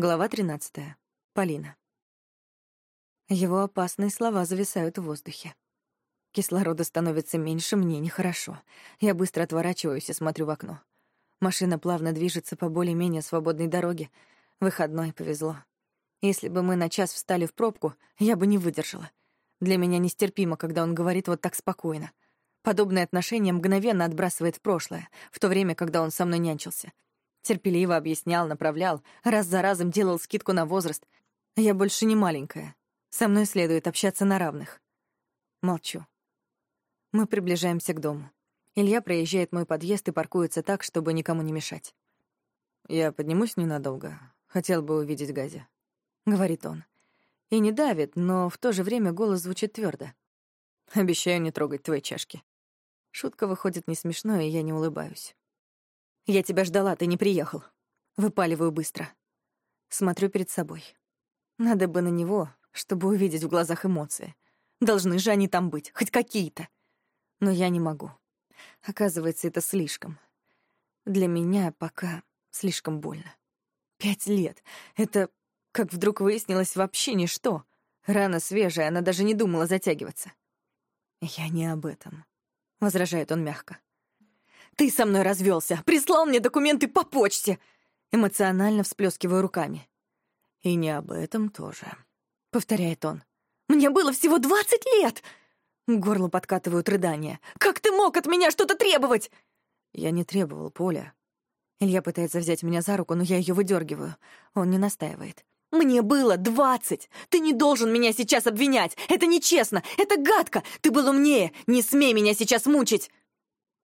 Глава 13. Полина. Его опасные слова зависают в воздухе. Кислорода становится меньше, мне нехорошо. Я быстро отворачиваюсь и смотрю в окно. Машина плавно движется по более-менее свободной дороге. Выходной повезло. Если бы мы на час встали в пробку, я бы не выдержала. Для меня нестерпимо, когда он говорит вот так спокойно. Подобное отношение мгновенно отбрасывает в прошлое, в то время, когда он со мной нянчился — Терпеливо объяснял, направлял, раз за разом делал скидку на возраст. Я больше не маленькая. Со мной следует общаться на равных. Молчу. Мы приближаемся к дому. Илья проезжает мой подъезд и паркуется так, чтобы никому не мешать. «Я поднимусь ненадолго. Хотел бы увидеть Гази», — говорит он. И не давит, но в то же время голос звучит твердо. «Обещаю не трогать твои чашки». Шутка выходит не смешной, и я не улыбаюсь. Я тебя ждала, ты не приехал. Выпаливаю быстро. Смотрю перед собой. Надо бы на него, чтобы увидеть в глазах эмоции. Должны же они там быть, хоть какие-то. Но я не могу. Оказывается, это слишком. Для меня пока слишком больно. Пять лет. Это, как вдруг выяснилось, вообще ничто. Рана свежая, она даже не думала затягиваться. «Я не об этом», — возражает он мягко. Ты со мной развелся, прислал мне документы по почте. Эмоционально всплескиваю руками. И не об этом тоже, повторяет он. Мне было всего двадцать лет. Горло подкатывают рыдания. Как ты мог от меня что-то требовать? Я не требовал, Поля. Илья пытается взять меня за руку, но я ее выдергиваю. Он не настаивает. «Мне было двадцать! Ты не должен меня сейчас обвинять! Это нечестно! Это гадко! Ты был умнее! Не смей меня сейчас мучить!»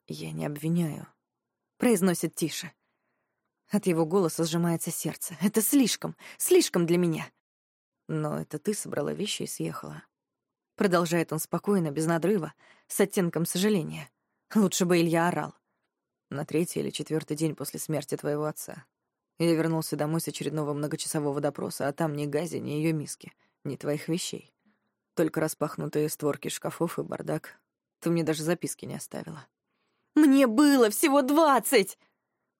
«Я не обвиняю», — произносит тише. От его голоса сжимается сердце. Это слишком, слишком для меня. Но это ты собрала вещи и съехала. Продолжает он спокойно, без надрыва, с оттенком сожаления. Лучше бы Илья орал. На третий или четвертый день после смерти твоего отца. Я вернулся домой с очередного многочасового допроса, а там ни Гази, ни ее миски, ни твоих вещей. Только распахнутые створки шкафов и бардак. Ты мне даже записки не оставила. Мне было всего двадцать!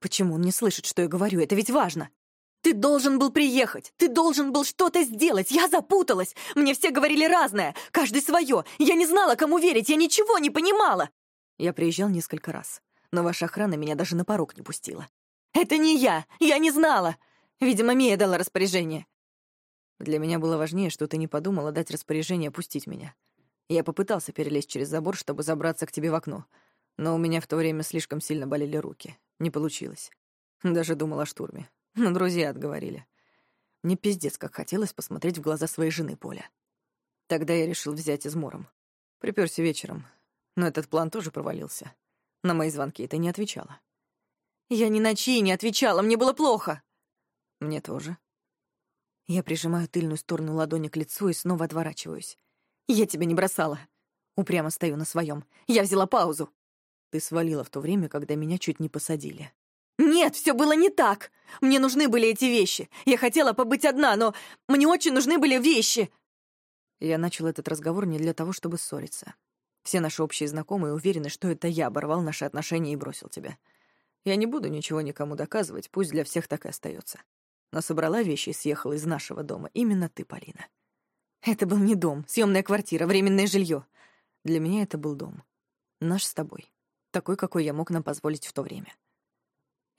Почему он не слышит, что я говорю? Это ведь важно. Ты должен был приехать, ты должен был что-то сделать. Я запуталась. Мне все говорили разное, каждый свое. Я не знала, кому верить, я ничего не понимала. Я приезжал несколько раз, но ваша охрана меня даже на порог не пустила. Это не я, я не знала. Видимо, Мия дала распоряжение. Для меня было важнее, что ты не подумала дать распоряжение пустить меня. Я попытался перелезть через забор, чтобы забраться к тебе в окно — но у меня в то время слишком сильно болели руки. Не получилось. Даже думал о штурме. Но друзья отговорили. Мне пиздец, как хотелось посмотреть в глаза своей жены Поля. Тогда я решил взять измором. Припёрся вечером. Но этот план тоже провалился. На мои звонки ты не отвечала. Я ни на чьи не отвечала, мне было плохо. Мне тоже. Я прижимаю тыльную сторону ладони к лицу и снова отворачиваюсь. Я тебя не бросала. Упрямо стою на своем. Я взяла паузу. Ты свалила в то время, когда меня чуть не посадили. «Нет, все было не так! Мне нужны были эти вещи. Я хотела побыть одна, но мне очень нужны были вещи!» Я начал этот разговор не для того, чтобы ссориться. Все наши общие знакомые уверены, что это я оборвал наши отношения и бросил тебя. Я не буду ничего никому доказывать, пусть для всех так и остается. Но собрала вещи и съехала из нашего дома именно ты, Полина. Это был не дом, съемная квартира, временное жилье. Для меня это был дом. Наш с тобой такой, какой я мог нам позволить в то время.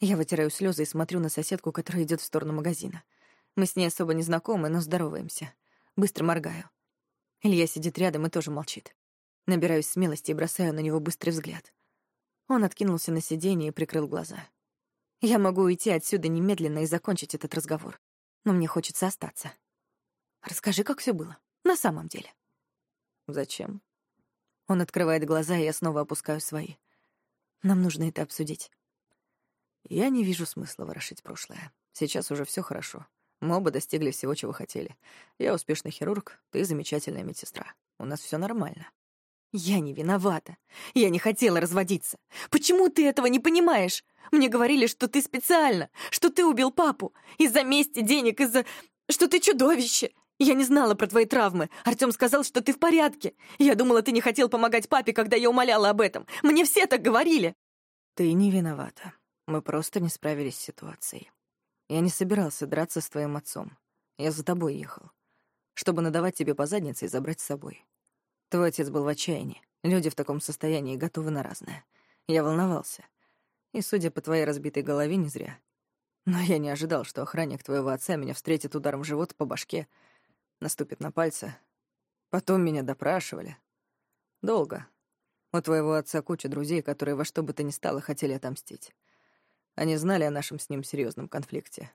Я вытираю слезы и смотрю на соседку, которая идет в сторону магазина. Мы с ней особо не знакомы, но здороваемся. Быстро моргаю. Илья сидит рядом и тоже молчит. Набираюсь смелости и бросаю на него быстрый взгляд. Он откинулся на сиденье и прикрыл глаза. Я могу уйти отсюда немедленно и закончить этот разговор. Но мне хочется остаться. Расскажи, как все было. На самом деле. Зачем? Он открывает глаза, и я снова опускаю свои. Нам нужно это обсудить. Я не вижу смысла ворошить прошлое. Сейчас уже все хорошо. Мы оба достигли всего, чего хотели. Я успешный хирург, ты замечательная медсестра. У нас все нормально. Я не виновата. Я не хотела разводиться. Почему ты этого не понимаешь? Мне говорили, что ты специально, что ты убил папу. Из-за мести, денег, из-за... что ты чудовище. Я не знала про твои травмы. Артём сказал, что ты в порядке. Я думала, ты не хотел помогать папе, когда я умоляла об этом. Мне все так говорили. Ты не виновата. Мы просто не справились с ситуацией. Я не собирался драться с твоим отцом. Я за тобой ехал. Чтобы надавать тебе по заднице и забрать с собой. Твой отец был в отчаянии. Люди в таком состоянии готовы на разное. Я волновался. И, судя по твоей разбитой голове, не зря. Но я не ожидал, что охранник твоего отца меня встретит ударом в живот по башке, наступит на пальцы. Потом меня допрашивали. Долго. У твоего отца куча друзей, которые во что бы то ни стало хотели отомстить. Они знали о нашем с ним серьезном конфликте.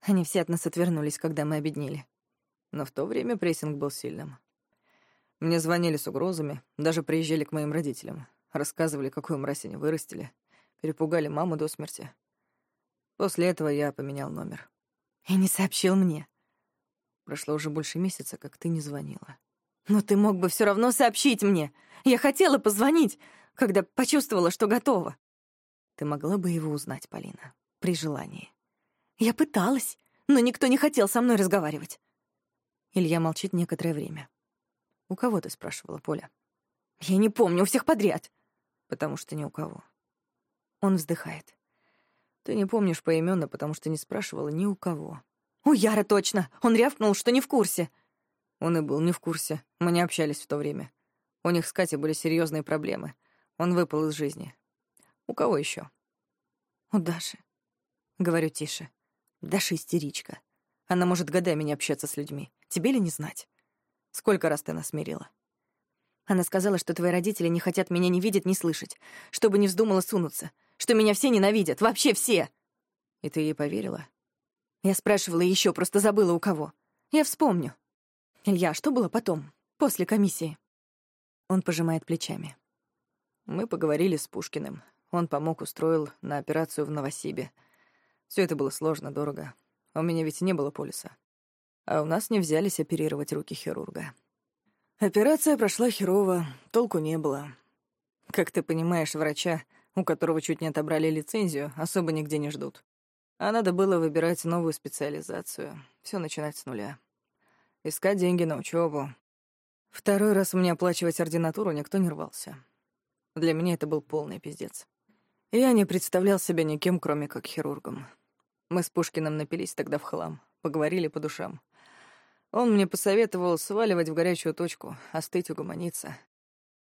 Они все от нас отвернулись, когда мы обеднели. Но в то время прессинг был сильным. Мне звонили с угрозами, даже приезжали к моим родителям. Рассказывали, какую мразь они вырастили. Перепугали маму до смерти. После этого я поменял номер. И не сообщил мне. Прошло уже больше месяца, как ты не звонила. Но ты мог бы все равно сообщить мне. Я хотела позвонить, когда почувствовала, что готова. Ты могла бы его узнать, Полина, при желании. Я пыталась, но никто не хотел со мной разговаривать. Илья молчит некоторое время. У кого ты спрашивала, Поля? Я не помню, у всех подряд. Потому что ни у кого. Он вздыхает. Ты не помнишь поименно, потому что не спрашивала ни у кого. У Яра точно. Он рявкнул, что не в курсе. Он и был не в курсе. Мы не общались в то время. У них с Катей были серьезные проблемы. Он выпал из жизни. У кого еще? У Даши. Говорю тише. Даша истеричка. Она может годами не общаться с людьми. Тебе ли не знать? Сколько раз ты нас смирила? Она сказала, что твои родители не хотят меня ни видеть, ни слышать, чтобы не вздумала сунуться, что меня все ненавидят, вообще все. И ты ей поверила? Я спрашивала еще, просто забыла у кого. Я вспомню. Илья, что было потом, после комиссии? Он пожимает плечами. Мы поговорили с Пушкиным. Он помог, устроил на операцию в Новосибе. Все это было сложно, дорого. У меня ведь не было полиса. А у нас не взялись оперировать руки хирурга. Операция прошла херово, толку не было. Как ты понимаешь, врача, у которого чуть не отобрали лицензию, особо нигде не ждут. А надо было выбирать новую специализацию, все начинать с нуля. Искать деньги на учебу. Второй раз мне оплачивать ординатуру никто не рвался. Для меня это был полный пиздец. Я не представлял себя никем, кроме как хирургом. Мы с Пушкиным напились тогда в хлам, поговорили по душам. Он мне посоветовал сваливать в горячую точку, остыть, угомониться.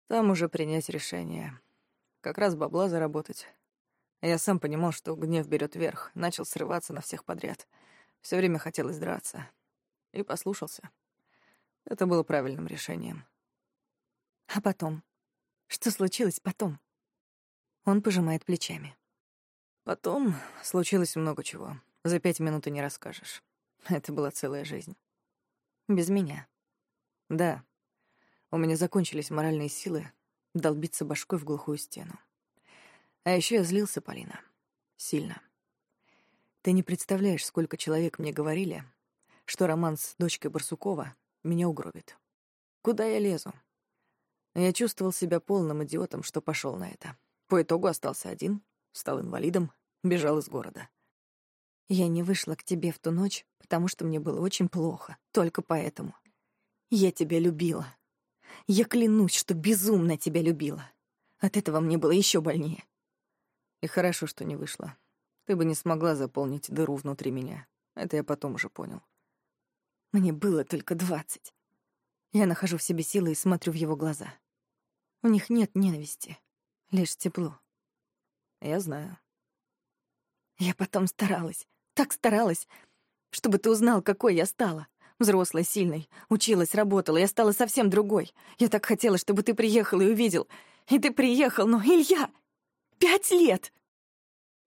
Там уже принять решение. Как раз бабла заработать. Я сам понимал, что гнев берет верх, начал срываться на всех подряд. Все время хотелось драться. И послушался. Это было правильным решением. А потом? Что случилось потом? Он пожимает плечами. Потом случилось много чего. За пять минут и не расскажешь. Это была целая жизнь. Без меня. Да. У меня закончились моральные силы долбиться башкой в глухую стену. А еще я злился, Полина. Сильно. Ты не представляешь, сколько человек мне говорили, что роман с дочкой Барсукова меня угробит. Куда я лезу? Я чувствовал себя полным идиотом, что пошел на это. По итогу остался один, стал инвалидом, бежал из города. Я не вышла к тебе в ту ночь, потому что мне было очень плохо, только поэтому. Я тебя любила. Я клянусь, что безумно тебя любила. От этого мне было еще больнее. И хорошо, что не вышла. Ты бы не смогла заполнить дыру внутри меня. Это я потом уже понял. Мне было только двадцать. Я нахожу в себе силы и смотрю в его глаза. В них нет ненависти, лишь тепло. Я знаю. Я потом старалась, так старалась, чтобы ты узнал, какой я стала. Взрослой, сильной, училась, работала, я стала совсем другой. Я так хотела, чтобы ты приехал и увидел. И ты приехал, но, Илья, пять лет!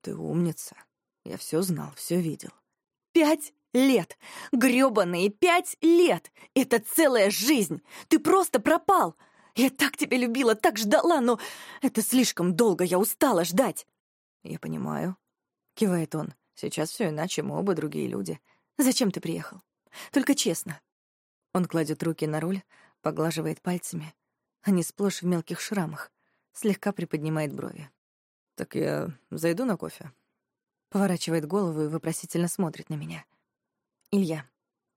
Ты умница. Я все знал, все видел. Пять лет! грёбаные пять лет! Это целая жизнь! Ты просто пропал! Я так тебя любила, так ждала, но это слишком долго, я устала ждать. Я понимаю, кивает он. Сейчас все иначе, мы оба другие люди. Зачем ты приехал? Только честно. Он кладет руки на руль, поглаживает пальцами. Они сплошь в мелких шрамах, слегка приподнимает брови. Так я зайду на кофе. Поворачивает голову и вопросительно смотрит на меня. Илья,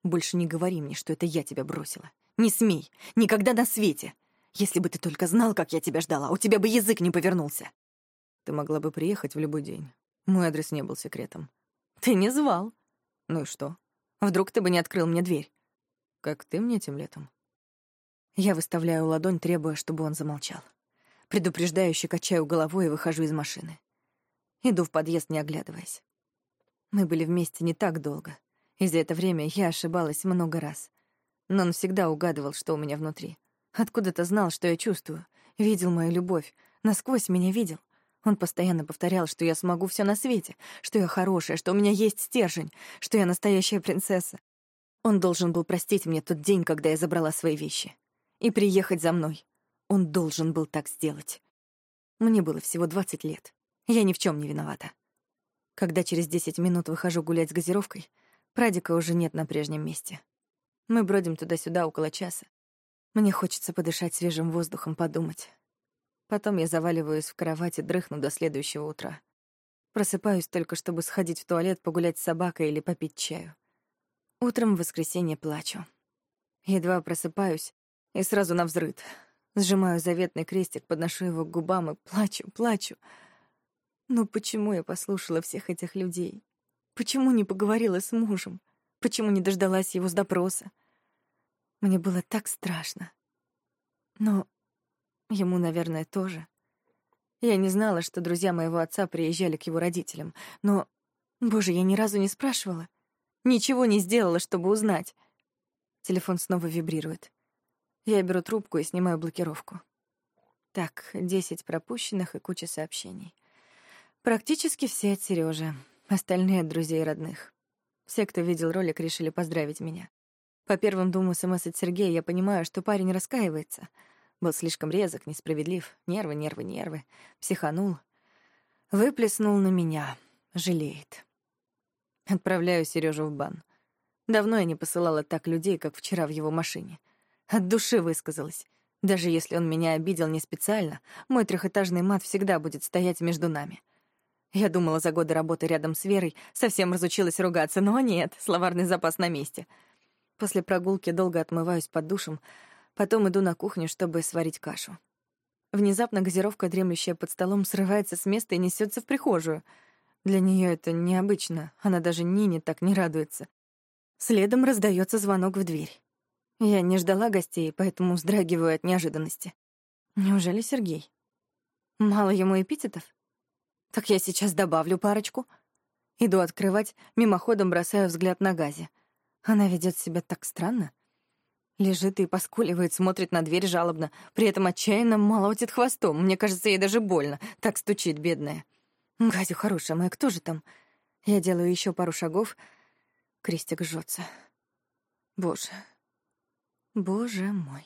больше не говори мне, что это я тебя бросила. Не смей, никогда на свете. Если бы ты только знал, как я тебя ждала, у тебя бы язык не повернулся. Ты могла бы приехать в любой день. Мой адрес не был секретом. Ты не звал. Ну и что? Вдруг ты бы не открыл мне дверь? Как ты мне тем летом. Я выставляю ладонь, требуя, чтобы он замолчал. Предупреждающе качаю головой и выхожу из машины. Иду в подъезд, не оглядываясь. Мы были вместе не так долго, и за это время я ошибалась много раз. Но он всегда угадывал, что у меня внутри. Откуда-то знал, что я чувствую, видел мою любовь, насквозь меня видел. Он постоянно повторял, что я смогу все на свете, что я хорошая, что у меня есть стержень, что я настоящая принцесса. Он должен был простить мне тот день, когда я забрала свои вещи. И приехать за мной. Он должен был так сделать. Мне было всего 20 лет. Я ни в чем не виновата. Когда через 10 минут выхожу гулять с газировкой, Прадика уже нет на прежнем месте. Мы бродим туда-сюда около часа. Мне хочется подышать свежим воздухом, подумать. Потом я заваливаюсь в кровать и дрыхну до следующего утра. Просыпаюсь только, чтобы сходить в туалет, погулять с собакой или попить чаю. Утром в воскресенье плачу. Едва просыпаюсь и сразу навзрыд. Сжимаю заветный крестик, подношу его к губам и плачу, плачу. Ну почему я послушала всех этих людей? Почему не поговорила с мужем? Почему не дождалась его с допроса? Мне было так страшно. Но ему, наверное, тоже. Я не знала, что друзья моего отца приезжали к его родителям, но, боже, я ни разу не спрашивала. Ничего не сделала, чтобы узнать. Телефон снова вибрирует. Я беру трубку и снимаю блокировку. Так, десять пропущенных и куча сообщений. Практически все от Сережи, остальные от друзей и родных. Все, кто видел ролик, решили поздравить меня. По первым двум СМС от Сергея я понимаю, что парень раскаивается. Был слишком резок, несправедлив. Нервы, нервы, нервы. Психанул. Выплеснул на меня. Жалеет. Отправляю Сережу в бан. Давно я не посылала так людей, как вчера в его машине. От души высказалась. Даже если он меня обидел не специально, мой трехэтажный мат всегда будет стоять между нами. Я думала, за годы работы рядом с Верой совсем разучилась ругаться, но нет, словарный запас на месте. После прогулки долго отмываюсь под душем, потом иду на кухню, чтобы сварить кашу. Внезапно газировка, дремлющая под столом, срывается с места и несется в прихожую. Для нее это необычно, она даже Нине так не радуется. Следом раздается звонок в дверь. Я не ждала гостей, поэтому вздрагиваю от неожиданности. Неужели Сергей? Мало ему эпитетов? Так я сейчас добавлю парочку. Иду открывать, мимоходом бросаю взгляд на Газе. Она ведет себя так странно. Лежит и поскуливает, смотрит на дверь жалобно, при этом отчаянно молотит хвостом. Мне кажется, ей даже больно. Так стучит, бедная. Газю хорошая моя, кто же там? Я делаю еще пару шагов. Крестик жжется. Боже, Боже мой.